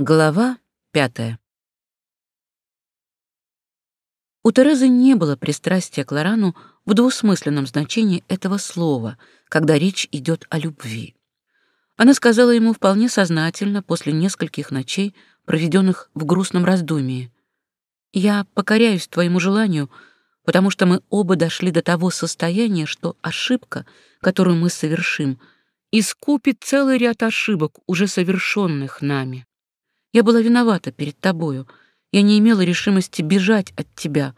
Глава пятая. У Терезы не было пристрастия к Лорану в двусмысленном значении этого слова, когда речь идет о любви. Она сказала ему вполне сознательно после нескольких ночей, проведенных в грустном раздумии. «Я покоряюсь твоему желанию, потому что мы оба дошли до того состояния, что ошибка, которую мы совершим, искупит целый ряд ошибок, уже совершенных нами». Я была виновата перед тобою. Я не имела решимости бежать от тебя.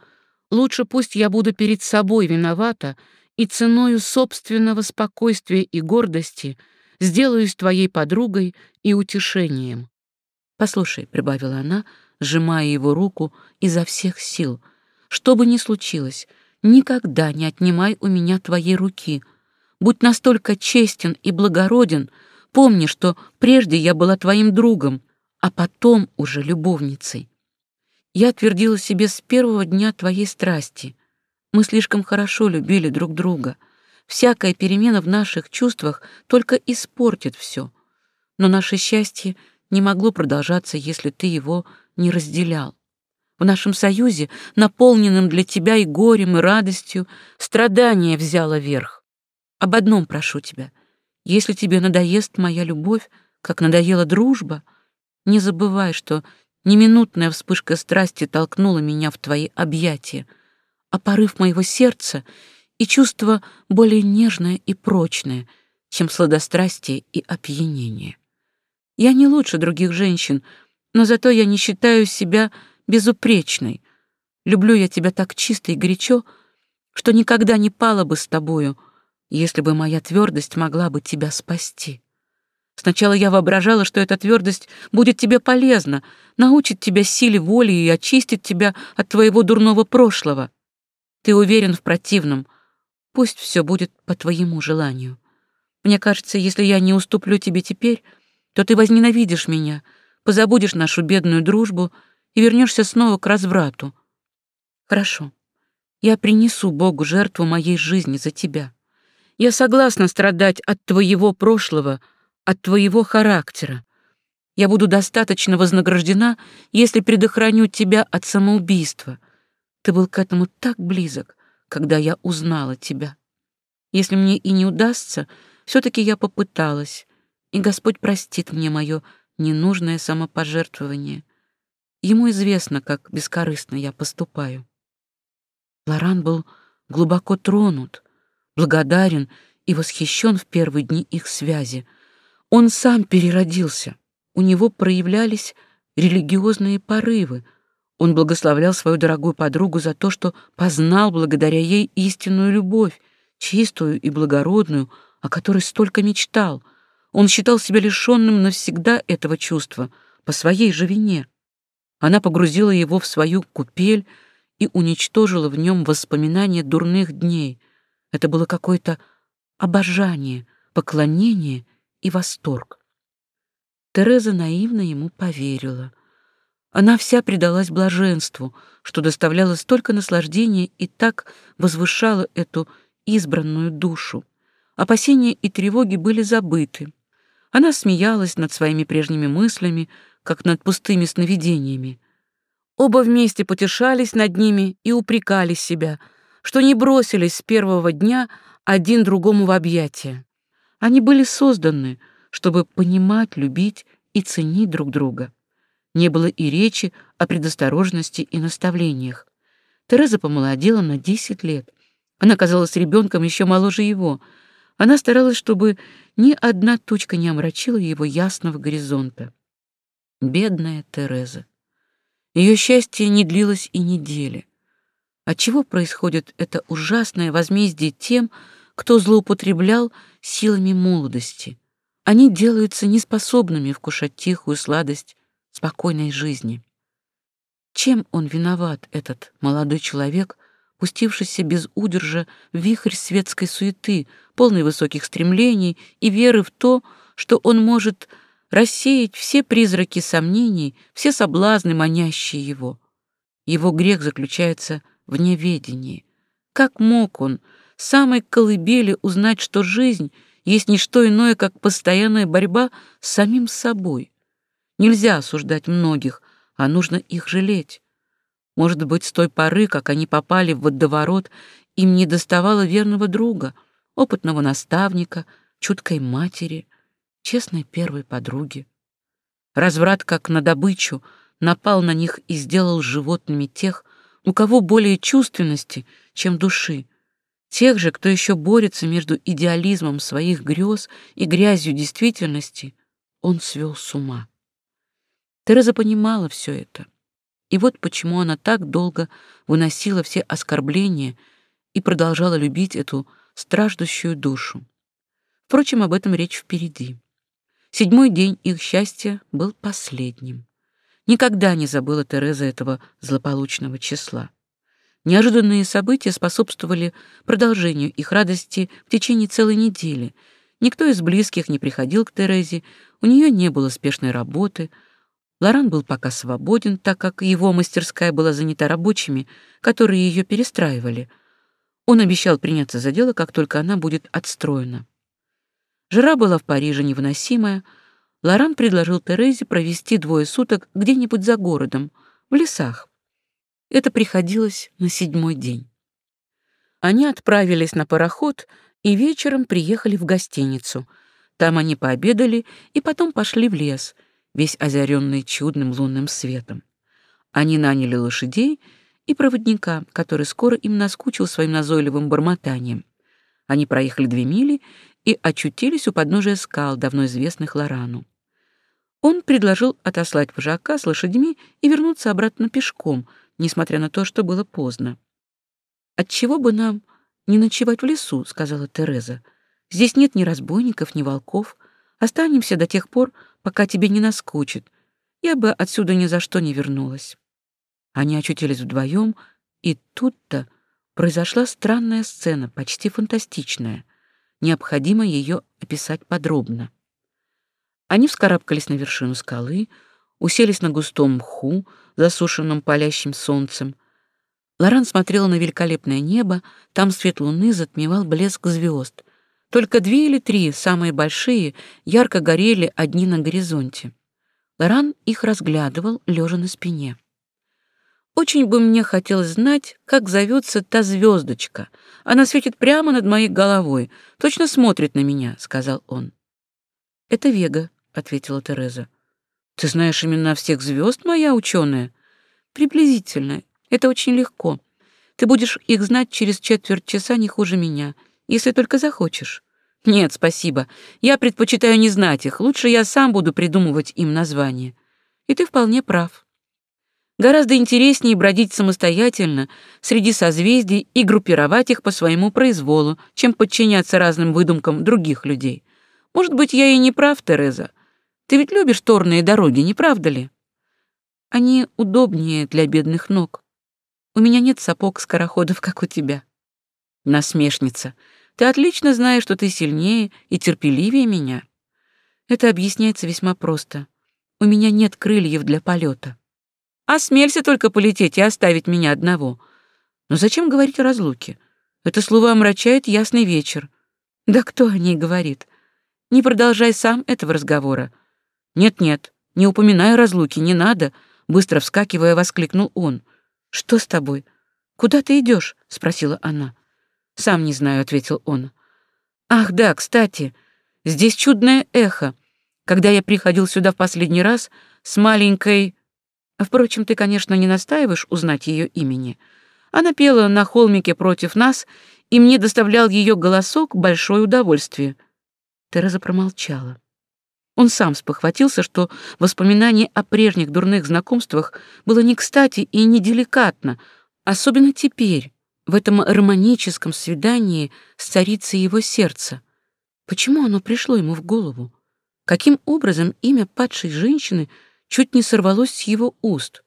Лучше пусть я буду перед собой виновата и ценою собственного спокойствия и гордости сделаюсь твоей подругой и утешением. Послушай, прибавила она, сжимая его руку изо всех сил, что бы ни случилось, никогда не отнимай у меня твоей руки. Будь настолько честен и благороден, помни, что прежде я была твоим другом, а потом уже любовницей. Я твердила себе с первого дня твоей страсти. Мы слишком хорошо любили друг друга. Всякая перемена в наших чувствах только испортит все. Но наше счастье не могло продолжаться, если ты его не разделял. В нашем союзе, наполненном для тебя и горем, и радостью, страдание взяло верх. Об одном прошу тебя. Если тебе надоест моя любовь, как надоела дружба — не забывай, что неминутная вспышка страсти толкнула меня в твои объятия, а порыв моего сердца и чувство более нежное и прочное, чем сладострастие и опьянение. Я не лучше других женщин, но зато я не считаю себя безупречной. Люблю я тебя так чисто и горячо, что никогда не пала бы с тобою, если бы моя твердость могла бы тебя спасти. Сначала я воображала, что эта твердость будет тебе полезна, научит тебя силе воли и очистит тебя от твоего дурного прошлого. Ты уверен в противном. Пусть все будет по твоему желанию. Мне кажется, если я не уступлю тебе теперь, то ты возненавидишь меня, позабудешь нашу бедную дружбу и вернешься снова к разврату. Хорошо. Я принесу Богу жертву моей жизни за тебя. Я согласна страдать от твоего прошлого — от твоего характера. Я буду достаточно вознаграждена, если предохраню тебя от самоубийства. Ты был к этому так близок, когда я узнала тебя. Если мне и не удастся, все таки я попыталась, и Господь простит мне мое ненужное самопожертвование. Ему известно, как бескорыстно я поступаю». Лоран был глубоко тронут, благодарен и восхищен в первые дни их связи — он сам переродился. У него проявлялись религиозные порывы. Он благословлял свою дорогую подругу за то, что познал благодаря ей истинную любовь, чистую и благородную, о которой столько мечтал. Он считал себя лишенным навсегда этого чувства по своей же вине. Она погрузила его в свою купель и уничтожила в нем воспоминания дурных дней. Это было какое-то обожание, поклонение и восторг. Тереза наивно ему поверила. Она вся предалась блаженству, что доставляло столько наслаждения и так возвышало эту избранную душу. Опасения и тревоги были забыты. Она смеялась над своими прежними мыслями, как над пустыми сновидениями. Оба вместе потешались над ними и упрекали себя, что не бросились с первого дня один другому в объятия. Они были созданы, чтобы понимать, любить и ценить друг друга. Не было и речи о предосторожности и наставлениях. Тереза помолодела на 10 лет. Она казалась ребенком еще моложе его. Она старалась, чтобы ни одна тучка не омрачила его ясного горизонта. Бедная Тереза. Ее счастье не длилось и недели. Отчего происходит это ужасное возмездие тем, что кто злоупотреблял силами молодости. Они делаются неспособными вкушать тихую сладость спокойной жизни. Чем он виноват, этот молодой человек, пустившийся без удержа в вихрь светской суеты, полный высоких стремлений и веры в то, что он может рассеять все призраки сомнений, все соблазны, манящие его? Его грех заключается в неведении. Как мог он, самой колыбели узнать, что жизнь есть не что иное, как постоянная борьба с самим собой. Нельзя осуждать многих, а нужно их жалеть. Может быть, с той поры, как они попали в водоворот, им не доставало верного друга, опытного наставника, чуткой матери, честной первой подруги. Разврат, как на добычу, напал на них и сделал животными тех, у кого более чувственности, чем души, тех же, кто еще борется между идеализмом своих грез и грязью действительности, он свел с ума. Тереза понимала все это. И вот почему она так долго выносила все оскорбления и продолжала любить эту страждущую душу. Впрочем, об этом речь впереди. Седьмой день их счастья был последним. Никогда не забыла Тереза этого злополучного числа. Неожиданные события способствовали продолжению их радости в течение целой недели. Никто из близких не приходил к Терезе, у нее не было спешной работы. Лоран был пока свободен, так как его мастерская была занята рабочими, которые ее перестраивали. Он обещал приняться за дело, как только она будет отстроена. Жара была в Париже невыносимая. Лоран предложил Терезе провести двое суток где-нибудь за городом, в лесах. Это приходилось на седьмой день. Они отправились на пароход и вечером приехали в гостиницу. Там они пообедали и потом пошли в лес, весь озаренный чудным лунным светом. Они наняли лошадей и проводника, который скоро им наскучил своим назойливым бормотанием. Они проехали две мили и очутились у подножия скал, давно известных Лорану. Он предложил отослать вожака с лошадьми и вернуться обратно пешком — несмотря на то, что было поздно. «Отчего бы нам не ночевать в лесу?» — сказала Тереза. «Здесь нет ни разбойников, ни волков. Останемся до тех пор, пока тебе не наскучит. Я бы отсюда ни за что не вернулась». Они очутились вдвоем, и тут-то произошла странная сцена, почти фантастичная. Необходимо ее описать подробно. Они вскарабкались на вершину скалы, уселись на густом мху, засушенном палящим солнцем. Лоран смотрела на великолепное небо, там свет луны затмевал блеск звезд. Только две или три, самые большие, ярко горели одни на горизонте. Лоран их разглядывал, лежа на спине. Очень бы мне хотелось знать, как зовется та звездочка. Она светит прямо над моей головой, точно смотрит на меня, сказал он. Это Вега, ответила Тереза. Ты знаешь имена всех звезд, моя ученая? Приблизительно. Это очень легко. Ты будешь их знать через четверть часа не хуже меня, если только захочешь. Нет, спасибо. Я предпочитаю не знать их. Лучше я сам буду придумывать им название. И ты вполне прав. Гораздо интереснее бродить самостоятельно среди созвездий и группировать их по своему произволу, чем подчиняться разным выдумкам других людей. Может быть, я и не прав, Тереза, ты ведь любишь торные дороги, не правда ли? Они удобнее для бедных ног. У меня нет сапог-скороходов, как у тебя. Насмешница. Ты отлично знаешь, что ты сильнее и терпеливее меня. Это объясняется весьма просто. У меня нет крыльев для полета. А Осмелься только полететь и оставить меня одного. Но зачем говорить о разлуке? Это слово омрачает ясный вечер. Да кто о ней говорит? Не продолжай сам этого разговора. «Нет-нет, не упоминай разлуки, не надо!» Быстро вскакивая, воскликнул он. «Что с тобой? Куда ты идешь? спросила она. «Сам не знаю», — ответил он. «Ах, да, кстати, здесь чудное эхо. Когда я приходил сюда в последний раз с маленькой... А, впрочем, ты, конечно, не настаиваешь узнать ее имени. Она пела на холмике против нас, и мне доставлял ее голосок большое удовольствие». Тереза промолчала. Он сам спохватился, что воспоминание о прежних дурных знакомствах было не кстати и не деликатно, особенно теперь, в этом романическом свидании с царицей его сердца. Почему оно пришло ему в голову? Каким образом имя падшей женщины чуть не сорвалось с его уст?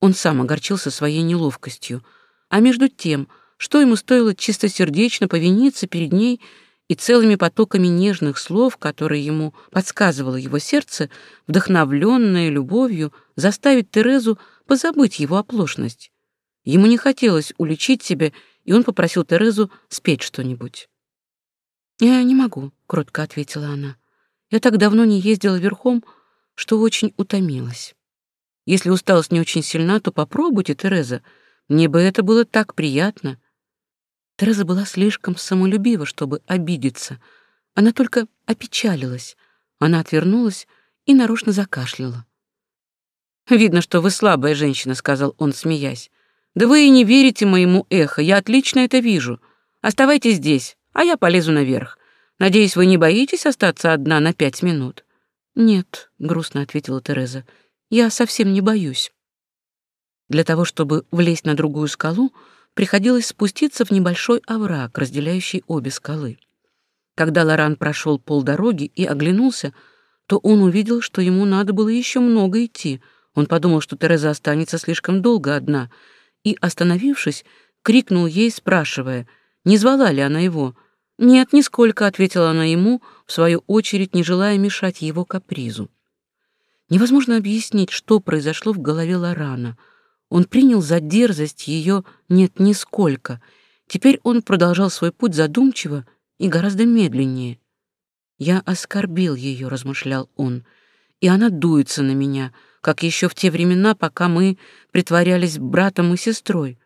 Он сам огорчился своей неловкостью. А между тем, что ему стоило чистосердечно повиниться перед ней и целыми потоками нежных слов, которые ему подсказывало его сердце, вдохновленное любовью, заставить Терезу позабыть его оплошность. Ему не хотелось уличить себя, и он попросил Терезу спеть что-нибудь. «Я не могу», — кротко ответила она. «Я так давно не ездила верхом, что очень утомилась. Если усталость не очень сильна, то попробуйте, Тереза. Мне бы это было так приятно. Тереза была слишком самолюбива, чтобы обидеться. Она только опечалилась. Она отвернулась и нарочно закашляла. «Видно, что вы слабая женщина», — сказал он, смеясь. «Да вы и не верите моему эхо, я отлично это вижу. Оставайтесь здесь, а я полезу наверх. Надеюсь, вы не боитесь остаться одна на пять минут?» «Нет», — грустно ответила Тереза, — «я совсем не боюсь». Для того, чтобы влезть на другую скалу, приходилось спуститься в небольшой овраг, разделяющий обе скалы. Когда Лоран прошел полдороги и оглянулся, то он увидел, что ему надо было еще много идти. Он подумал, что Тереза останется слишком долго одна, и, остановившись, крикнул ей, спрашивая, не звала ли она его. «Нет, нисколько», — ответила она ему, в свою очередь не желая мешать его капризу. Невозможно объяснить, что произошло в голове Лорана — он принял за дерзость ее нет нисколько. Теперь он продолжал свой путь задумчиво и гораздо медленнее. «Я оскорбил ее», — размышлял он, — «и она дуется на меня, как еще в те времена, пока мы притворялись братом и сестрой.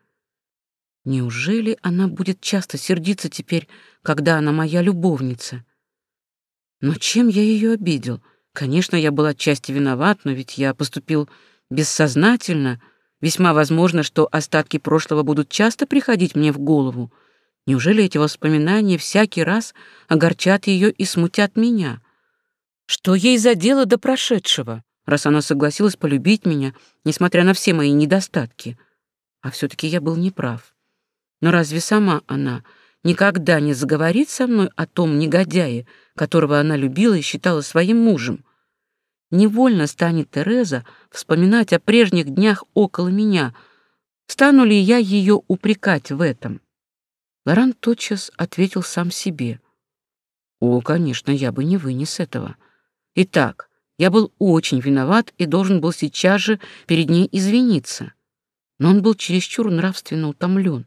Неужели она будет часто сердиться теперь, когда она моя любовница? Но чем я ее обидел? Конечно, я был отчасти виноват, но ведь я поступил бессознательно, Весьма возможно, что остатки прошлого будут часто приходить мне в голову. Неужели эти воспоминания всякий раз огорчат ее и смутят меня? Что ей за дело до прошедшего, раз она согласилась полюбить меня, несмотря на все мои недостатки? А все таки я был неправ. Но разве сама она никогда не заговорит со мной о том негодяе, которого она любила и считала своим мужем? Невольно станет Тереза вспоминать о прежних днях около меня. Стану ли я ее упрекать в этом? Лоран тотчас ответил сам себе. О, конечно, я бы не вынес этого. Итак, я был очень виноват и должен был сейчас же перед ней извиниться. Но он был чересчур нравственно утомлен.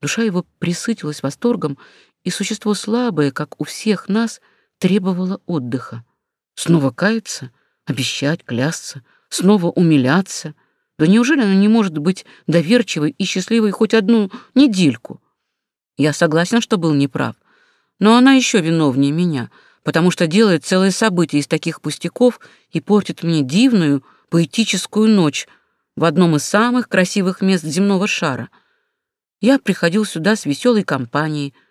Душа его присытилась восторгом, и существо слабое, как у всех нас, требовало отдыха. Снова каяться — Обещать, клясться, снова умиляться. Да неужели она не может быть доверчивой и счастливой хоть одну недельку? Я согласен, что был неправ. Но она еще виновнее меня, потому что делает целое событие из таких пустяков и портит мне дивную поэтическую ночь в одном из самых красивых мест земного шара. Я приходил сюда с веселой компанией —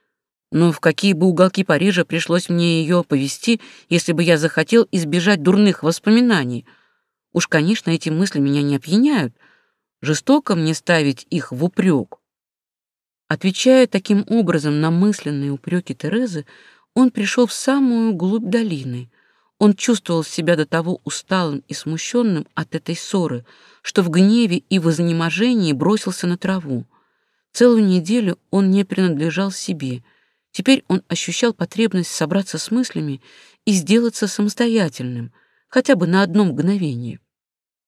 но в какие бы уголки Парижа пришлось мне ее повести, если бы я захотел избежать дурных воспоминаний. Уж, конечно, эти мысли меня не опьяняют. Жестоко мне ставить их в упрек. Отвечая таким образом на мысленные упреки Терезы, он пришел в самую глубь долины. Он чувствовал себя до того усталым и смущенным от этой ссоры, что в гневе и вознеможении бросился на траву. Целую неделю он не принадлежал себе — Теперь он ощущал потребность собраться с мыслями и сделаться самостоятельным, хотя бы на одно мгновение.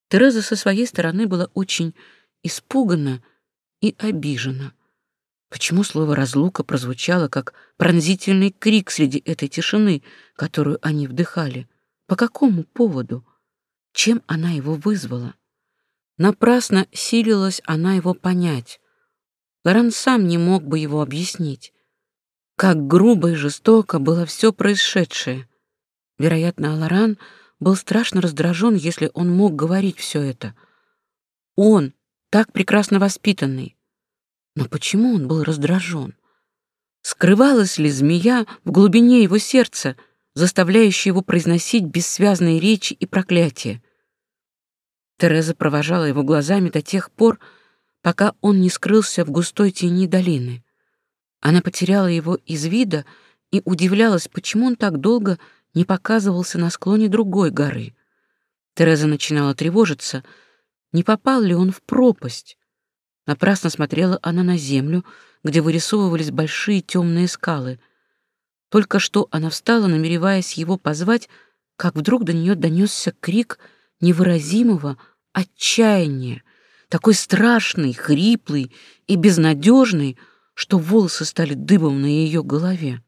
Тереза со своей стороны была очень испугана и обижена. Почему слово «разлука» прозвучало как пронзительный крик среди этой тишины, которую они вдыхали? По какому поводу? Чем она его вызвала? Напрасно силилась она его понять. Лоран сам не мог бы его объяснить. Как грубо и жестоко было все происшедшее. Вероятно, Аларан был страшно раздражен, если он мог говорить все это. Он, так прекрасно воспитанный. Но почему он был раздражен? Скрывалась ли змея в глубине его сердца, заставляющая его произносить бессвязные речи и проклятия? Тереза провожала его глазами до тех пор, пока он не скрылся в густой тени долины. Она потеряла его из вида и удивлялась, почему он так долго не показывался на склоне другой горы. Тереза начинала тревожиться, не попал ли он в пропасть. Напрасно смотрела она на землю, где вырисовывались большие темные скалы. Только что она встала, намереваясь его позвать, как вдруг до нее донесся крик невыразимого отчаяния, такой страшный, хриплый и безнадежный, что волосы стали дыбом на ее голове.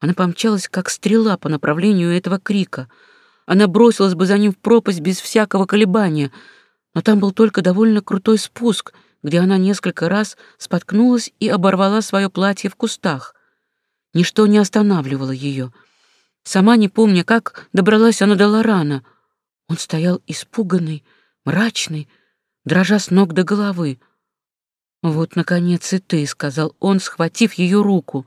Она помчалась, как стрела по направлению этого крика. Она бросилась бы за ним в пропасть без всякого колебания, но там был только довольно крутой спуск, где она несколько раз споткнулась и оборвала свое платье в кустах. Ничто не останавливало ее. Сама не помня, как добралась она до Лорана. Он стоял испуганный, мрачный, дрожа с ног до головы. «Вот, наконец, и ты», — сказал он, схватив ее руку.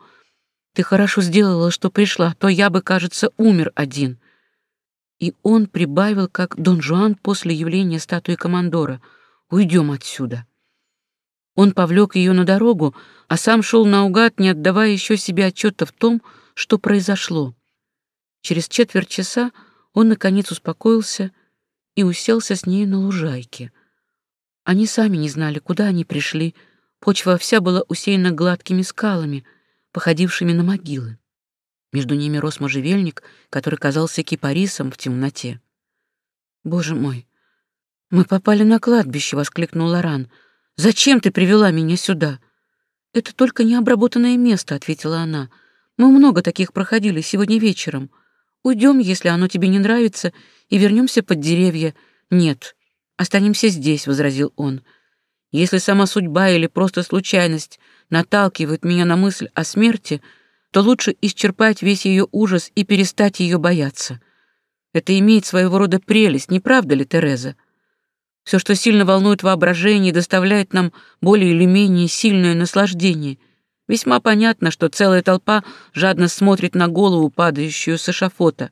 «Ты хорошо сделала, что пришла, а то я бы, кажется, умер один». И он прибавил, как Дон Жуан после явления статуи командора. «Уйдем отсюда». Он повлек ее на дорогу, а сам шел наугад, не отдавая еще себе отчета в том, что произошло. Через четверть часа он, наконец, успокоился и уселся с ней на лужайке — они сами не знали, куда они пришли. Почва вся была усеяна гладкими скалами, походившими на могилы. Между ними рос можжевельник, который казался кипарисом в темноте. «Боже мой! Мы попали на кладбище!» — воскликнул Лоран. «Зачем ты привела меня сюда?» «Это только необработанное место», — ответила она. «Мы много таких проходили сегодня вечером. Уйдем, если оно тебе не нравится, и вернемся под деревья. Нет, «Останемся здесь», — возразил он. «Если сама судьба или просто случайность наталкивает меня на мысль о смерти, то лучше исчерпать весь ее ужас и перестать ее бояться. Это имеет своего рода прелесть, не правда ли, Тереза? Все, что сильно волнует воображение, доставляет нам более или менее сильное наслаждение. Весьма понятно, что целая толпа жадно смотрит на голову, падающую с эшафота.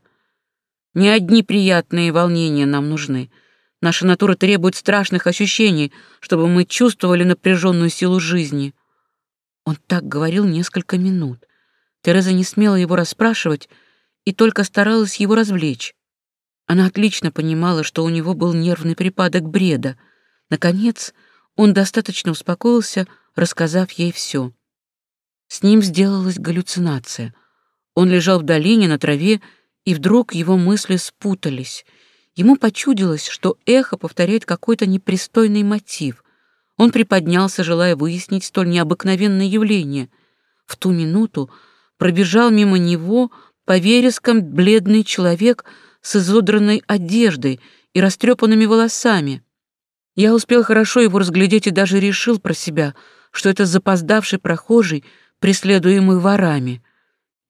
Не одни приятные волнения нам нужны — Наша натура требует страшных ощущений, чтобы мы чувствовали напряженную силу жизни. Он так говорил несколько минут. Тереза не смела его расспрашивать и только старалась его развлечь. Она отлично понимала, что у него был нервный припадок бреда. Наконец, он достаточно успокоился, рассказав ей все. С ним сделалась галлюцинация. Он лежал в долине на траве, и вдруг его мысли спутались — Ему почудилось, что эхо повторяет какой-то непристойный мотив. Он приподнялся, желая выяснить столь необыкновенное явление. В ту минуту пробежал мимо него по верескам бледный человек с изодранной одеждой и растрепанными волосами. Я успел хорошо его разглядеть и даже решил про себя, что это запоздавший прохожий, преследуемый ворами.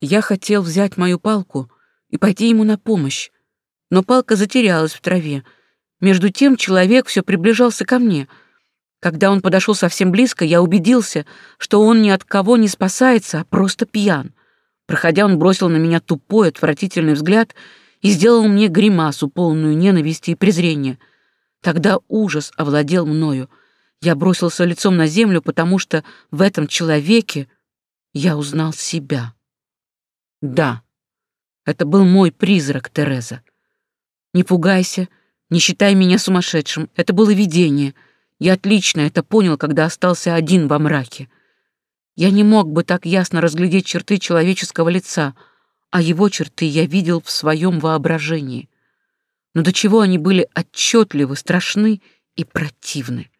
Я хотел взять мою палку и пойти ему на помощь, но палка затерялась в траве. Между тем человек все приближался ко мне. Когда он подошел совсем близко, я убедился, что он ни от кого не спасается, а просто пьян. Проходя, он бросил на меня тупой, отвратительный взгляд и сделал мне гримасу, полную ненависти и презрения. Тогда ужас овладел мною. Я бросился лицом на землю, потому что в этом человеке я узнал себя. Да, это был мой призрак, Тереза. Не пугайся, не считай меня сумасшедшим. Это было видение. Я отлично это понял, когда остался один во мраке. Я не мог бы так ясно разглядеть черты человеческого лица, а его черты я видел в своем воображении. Но до чего они были отчетливы, страшны и противны.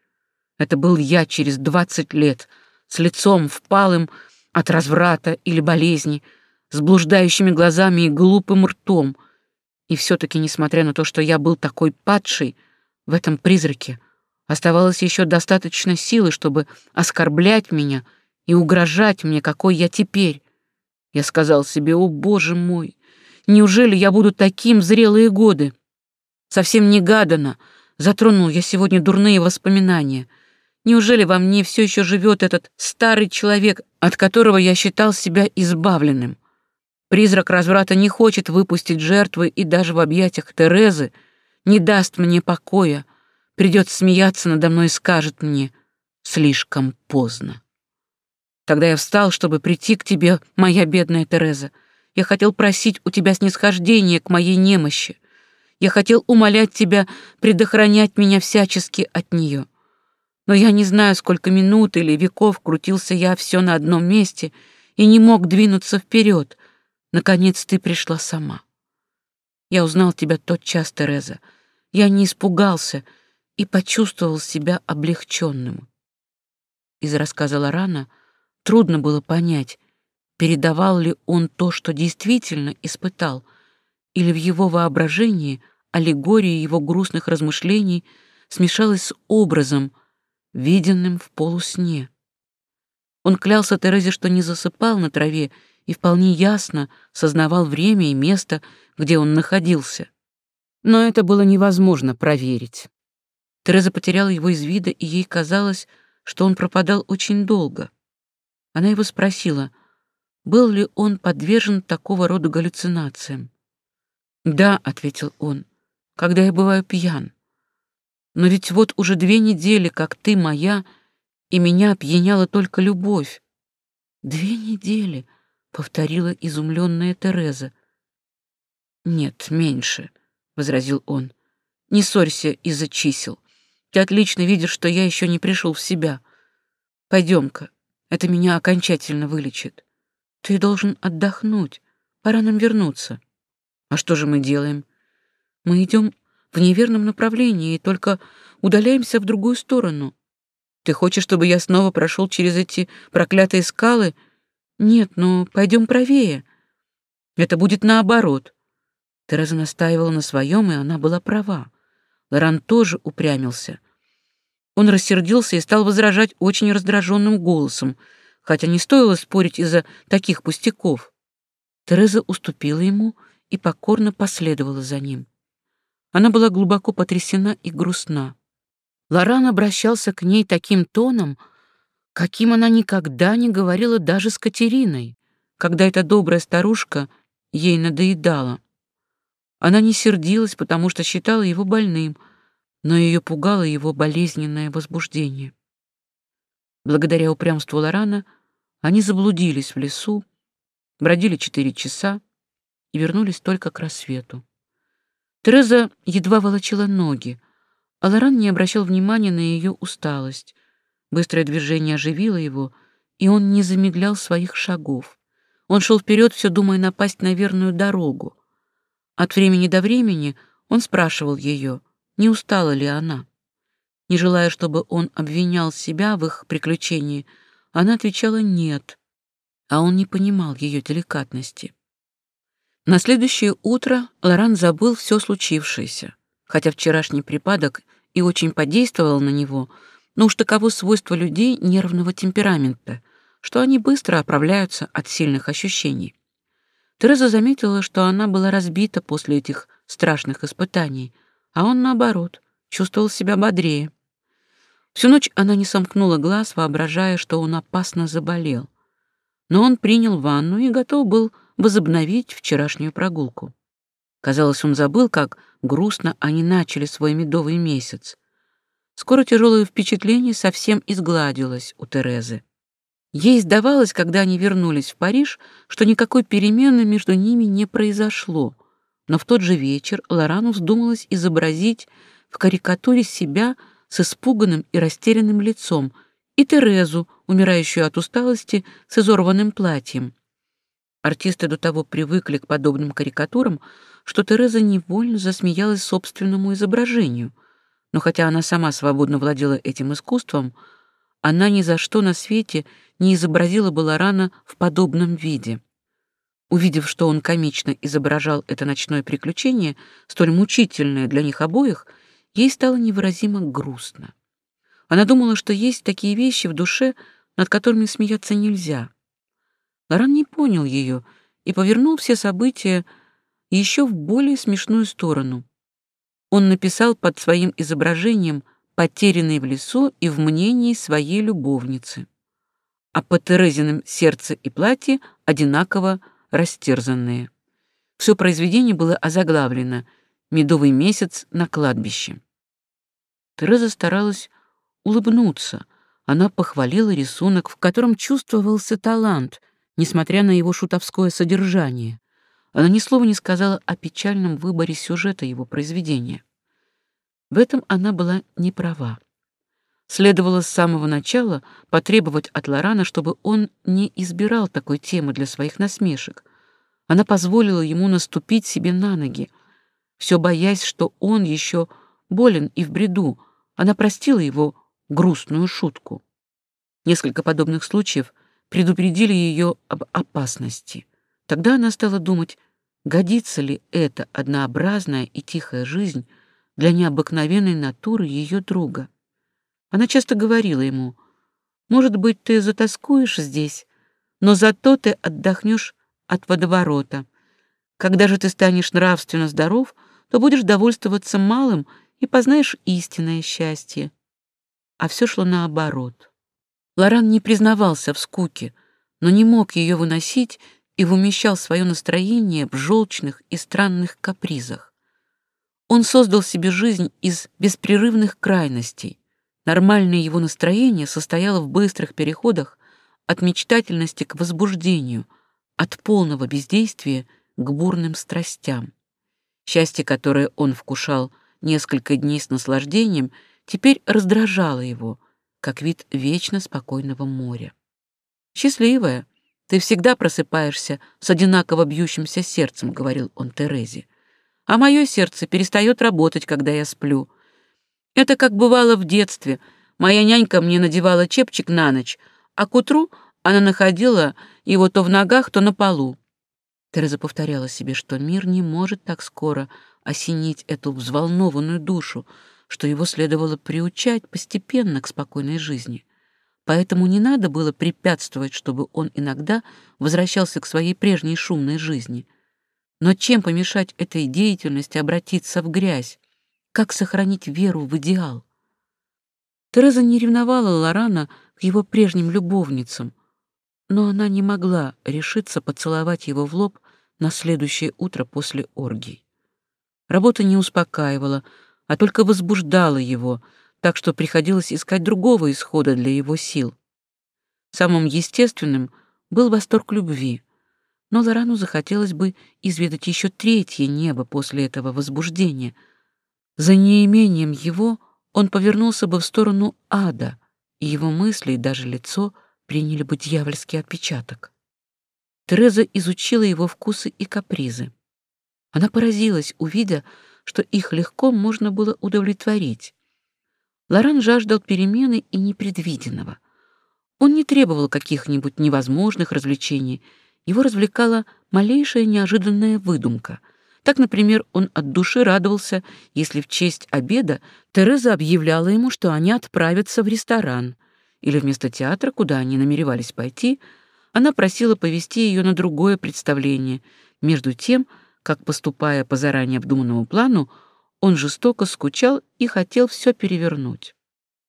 Это был я через двадцать лет, с лицом впалым от разврата или болезни, с блуждающими глазами и глупым ртом — и все-таки, несмотря на то, что я был такой падший, в этом призраке оставалось еще достаточно силы, чтобы оскорблять меня и угрожать мне, какой я теперь. Я сказал себе, о боже мой, неужели я буду таким зрелые годы? Совсем негаданно затронул я сегодня дурные воспоминания. Неужели во мне все еще живет этот старый человек, от которого я считал себя избавленным? Призрак разврата не хочет выпустить жертвы и даже в объятиях Терезы не даст мне покоя, придет смеяться надо мной и скажет мне «слишком поздно». Тогда я встал, чтобы прийти к тебе, моя бедная Тереза. Я хотел просить у тебя снисхождения к моей немощи. Я хотел умолять тебя предохранять меня всячески от нее. Но я не знаю, сколько минут или веков крутился я все на одном месте и не мог двинуться вперед, Наконец ты пришла сама. Я узнал тебя тот час, Тереза. Я не испугался и почувствовал себя облегченным. Из рассказа Лорана трудно было понять, передавал ли он то, что действительно испытал, или в его воображении аллегории его грустных размышлений смешалась с образом, виденным в полусне. Он клялся Терезе, что не засыпал на траве, и вполне ясно сознавал время и место, где он находился. Но это было невозможно проверить. Тереза потеряла его из вида, и ей казалось, что он пропадал очень долго. Она его спросила, был ли он подвержен такого рода галлюцинациям. «Да», — ответил он, — «когда я бываю пьян. Но ведь вот уже две недели, как ты моя, и меня опьяняла только любовь. Две недели!» — повторила изумленная Тереза. «Нет, меньше», — возразил он. «Не ссорься из-за чисел. Ты отлично видишь, что я еще не пришел в себя. Пойдем-ка, это меня окончательно вылечит. Ты должен отдохнуть, пора нам вернуться». «А что же мы делаем?» «Мы идем в неверном направлении и только удаляемся в другую сторону. Ты хочешь, чтобы я снова прошел через эти проклятые скалы?» «Нет, ну, пойдем правее. Это будет наоборот». Тереза настаивала на своем, и она была права. Лоран тоже упрямился. Он рассердился и стал возражать очень раздраженным голосом, хотя не стоило спорить из-за таких пустяков. Тереза уступила ему и покорно последовала за ним. Она была глубоко потрясена и грустна. Лоран обращался к ней таким тоном, каким она никогда не говорила даже с Катериной, когда эта добрая старушка ей надоедала. Она не сердилась, потому что считала его больным, но ее пугало его болезненное возбуждение. Благодаря упрямству Лорана они заблудились в лесу, бродили четыре часа и вернулись только к рассвету. Тереза едва волочила ноги, а Лоран не обращал внимания на ее усталость. Быстрое движение оживило его, и он не замедлял своих шагов. Он шел вперед, все думая напасть на верную дорогу. От времени до времени он спрашивал ее, не устала ли она. Не желая, чтобы он обвинял себя в их приключении, она отвечала «нет», а он не понимал ее деликатности. На следующее утро Лоран забыл все случившееся. Хотя вчерашний припадок и очень подействовал на него, но уж таково свойство людей нервного темперамента, что они быстро оправляются от сильных ощущений. Тереза заметила, что она была разбита после этих страшных испытаний, а он, наоборот, чувствовал себя бодрее. Всю ночь она не сомкнула глаз, воображая, что он опасно заболел. Но он принял ванну и готов был возобновить вчерашнюю прогулку. Казалось, он забыл, как грустно они начали свой медовый месяц. Скоро тяжелое впечатление совсем изгладилось у Терезы. Ей сдавалось, когда они вернулись в Париж, что никакой перемены между ними не произошло, но в тот же вечер Лорану вздумалось изобразить в карикатуре себя с испуганным и растерянным лицом и Терезу, умирающую от усталости, с изорванным платьем. Артисты до того привыкли к подобным карикатурам, что Тереза невольно засмеялась собственному изображению — но хотя она сама свободно владела этим искусством, она ни за что на свете не изобразила бы Лорана в подобном виде. Увидев, что он комично изображал это ночное приключение, столь мучительное для них обоих, ей стало невыразимо грустно. Она думала, что есть такие вещи в душе, над которыми смеяться нельзя. Лоран не понял ее и повернул все события еще в более смешную сторону — он написал под своим изображением «Потерянный в лесу и в мнении своей любовницы», а по Терезиным сердце и платье одинаково растерзанные. Все произведение было озаглавлено «Медовый месяц на кладбище». Тереза старалась улыбнуться. Она похвалила рисунок, в котором чувствовался талант, несмотря на его шутовское содержание. Она ни слова не сказала о печальном выборе сюжета его произведения. В этом она была не права. Следовало с самого начала потребовать от Лорана, чтобы он не избирал такой темы для своих насмешек. Она позволила ему наступить себе на ноги, все боясь, что он еще болен и в бреду. Она простила его грустную шутку. Несколько подобных случаев предупредили ее об опасности. Тогда она стала думать, годится ли эта однообразная и тихая жизнь для необыкновенной натуры ее друга. Она часто говорила ему, «Может быть, ты затаскуешь здесь, но зато ты отдохнешь от водоворота. Когда же ты станешь нравственно здоров, то будешь довольствоваться малым и познаешь истинное счастье». А все шло наоборот. Лоран не признавался в скуке, но не мог ее выносить и вымещал свое настроение в желчных и странных капризах. Он создал себе жизнь из беспрерывных крайностей. Нормальное его настроение состояло в быстрых переходах от мечтательности к возбуждению, от полного бездействия к бурным страстям. Счастье, которое он вкушал несколько дней с наслаждением, теперь раздражало его, как вид вечно спокойного моря. Счастливая, ты всегда просыпаешься с одинаково бьющимся сердцем, — говорил он Терезе. А мое сердце перестает работать, когда я сплю. Это как бывало в детстве. Моя нянька мне надевала чепчик на ночь, а к утру она находила его то в ногах, то на полу. Тереза повторяла себе, что мир не может так скоро осенить эту взволнованную душу, что его следовало приучать постепенно к спокойной жизни поэтому не надо было препятствовать, чтобы он иногда возвращался к своей прежней шумной жизни. Но чем помешать этой деятельности обратиться в грязь? Как сохранить веру в идеал? Тереза не ревновала Лорана к его прежним любовницам, но она не могла решиться поцеловать его в лоб на следующее утро после оргий. Работа не успокаивала, а только возбуждала его — так что приходилось искать другого исхода для его сил. Самым естественным был восторг любви, но Лорану захотелось бы изведать еще третье небо после этого возбуждения. За неимением его он повернулся бы в сторону ада, и его мысли и даже лицо приняли бы дьявольский отпечаток. Тереза изучила его вкусы и капризы. Она поразилась, увидя, что их легко можно было удовлетворить. Лоран жаждал перемены и непредвиденного. Он не требовал каких-нибудь невозможных развлечений. Его развлекала малейшая неожиданная выдумка. Так, например, он от души радовался, если в честь обеда Тереза объявляла ему, что они отправятся в ресторан. Или вместо театра, куда они намеревались пойти, она просила повести ее на другое представление. Между тем, как, поступая по заранее обдуманному плану, он жестоко скучал и хотел все перевернуть.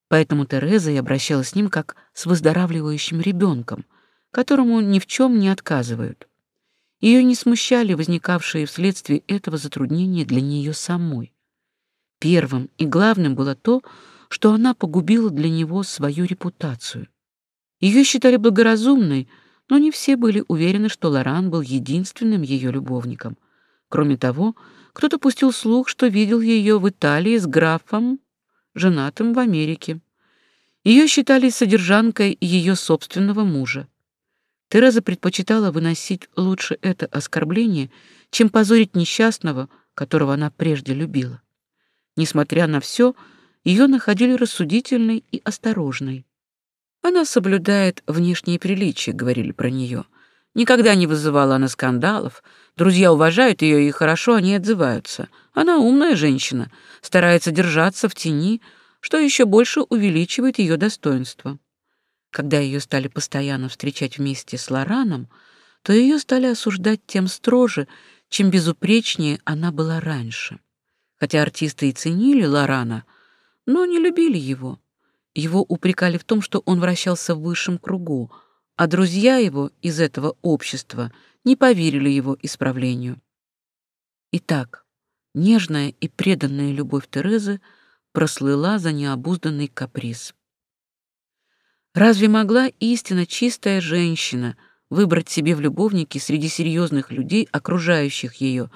Поэтому Тереза и обращалась с ним как с выздоравливающим ребенком, которому ни в чем не отказывают. Ее не смущали возникавшие вследствие этого затруднения для нее самой. Первым и главным было то, что она погубила для него свою репутацию. Ее считали благоразумной, но не все были уверены, что Лоран был единственным ее любовником. Кроме того, кто-то пустил слух, что видел ее в Италии с графом, женатым в Америке. Ее считали содержанкой ее собственного мужа. Тереза предпочитала выносить лучше это оскорбление, чем позорить несчастного, которого она прежде любила. Несмотря на все, ее находили рассудительной и осторожной. Она соблюдает внешние приличия, говорили про нее. Никогда не вызывала она скандалов. Друзья уважают ее и хорошо о ней отзываются. Она умная женщина, старается держаться в тени, что еще больше увеличивает ее достоинство. Когда ее стали постоянно встречать вместе с Лораном, то ее стали осуждать тем строже, чем безупречнее она была раньше. Хотя артисты и ценили Лорана, но не любили его. Его упрекали в том, что он вращался в высшем кругу — а друзья его из этого общества не поверили его исправлению. Итак, нежная и преданная любовь Терезы прослыла за необузданный каприз. Разве могла истинно чистая женщина выбрать себе в любовнике среди серьезных людей, окружающих ее,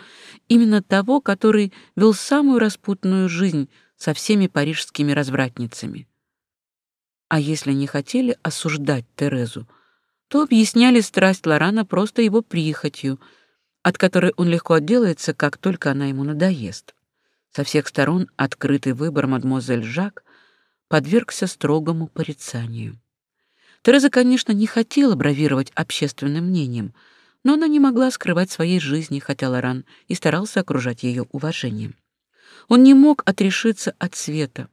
именно того, который вел самую распутную жизнь со всеми парижскими развратницами? А если не хотели осуждать Терезу, то объясняли страсть Лорана просто его прихотью, от которой он легко отделается, как только она ему надоест. Со всех сторон открытый выбор мадмозель Жак подвергся строгому порицанию. Тереза, конечно, не хотела бравировать общественным мнением, но она не могла скрывать своей жизни, хотя Лоран и старался окружать ее уважением. Он не мог отрешиться от света.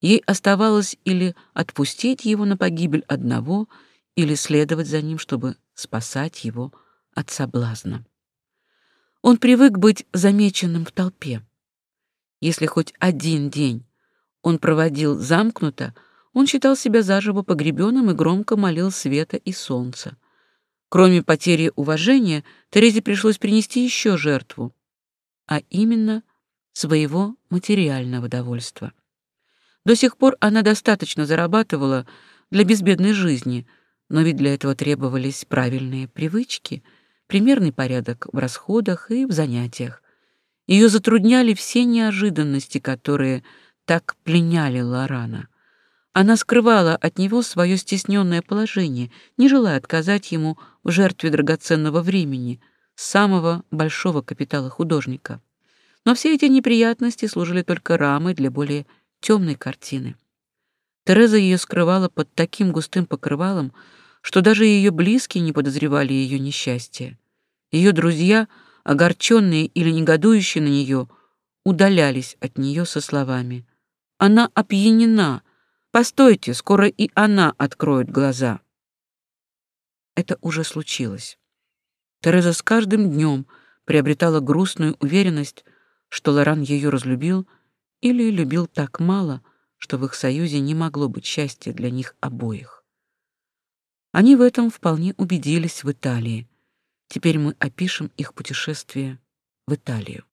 Ей оставалось или отпустить его на погибель одного — или следовать за ним, чтобы спасать его от соблазна. Он привык быть замеченным в толпе. Если хоть один день он проводил замкнуто, он считал себя заживо погребенным и громко молил света и солнца. Кроме потери уважения, Терезе пришлось принести еще жертву, а именно своего материального довольства. До сих пор она достаточно зарабатывала для безбедной жизни — но ведь для этого требовались правильные привычки, примерный порядок в расходах и в занятиях. Ее затрудняли все неожиданности, которые так пленяли Лорана. Она скрывала от него свое стесненное положение, не желая отказать ему в жертве драгоценного времени, самого большого капитала художника. Но все эти неприятности служили только рамой для более темной картины. Тереза ее скрывала под таким густым покрывалом, что даже ее близкие не подозревали ее несчастья. Ее друзья, огорченные или негодующие на нее, удалялись от нее со словами «Она опьянена! Постойте, скоро и она откроет глаза!» Это уже случилось. Тереза с каждым днем приобретала грустную уверенность, что Лоран ее разлюбил или любил так мало, что в их союзе не могло быть счастья для них обоих. Они в этом вполне убедились в Италии. Теперь мы опишем их путешествие в Италию.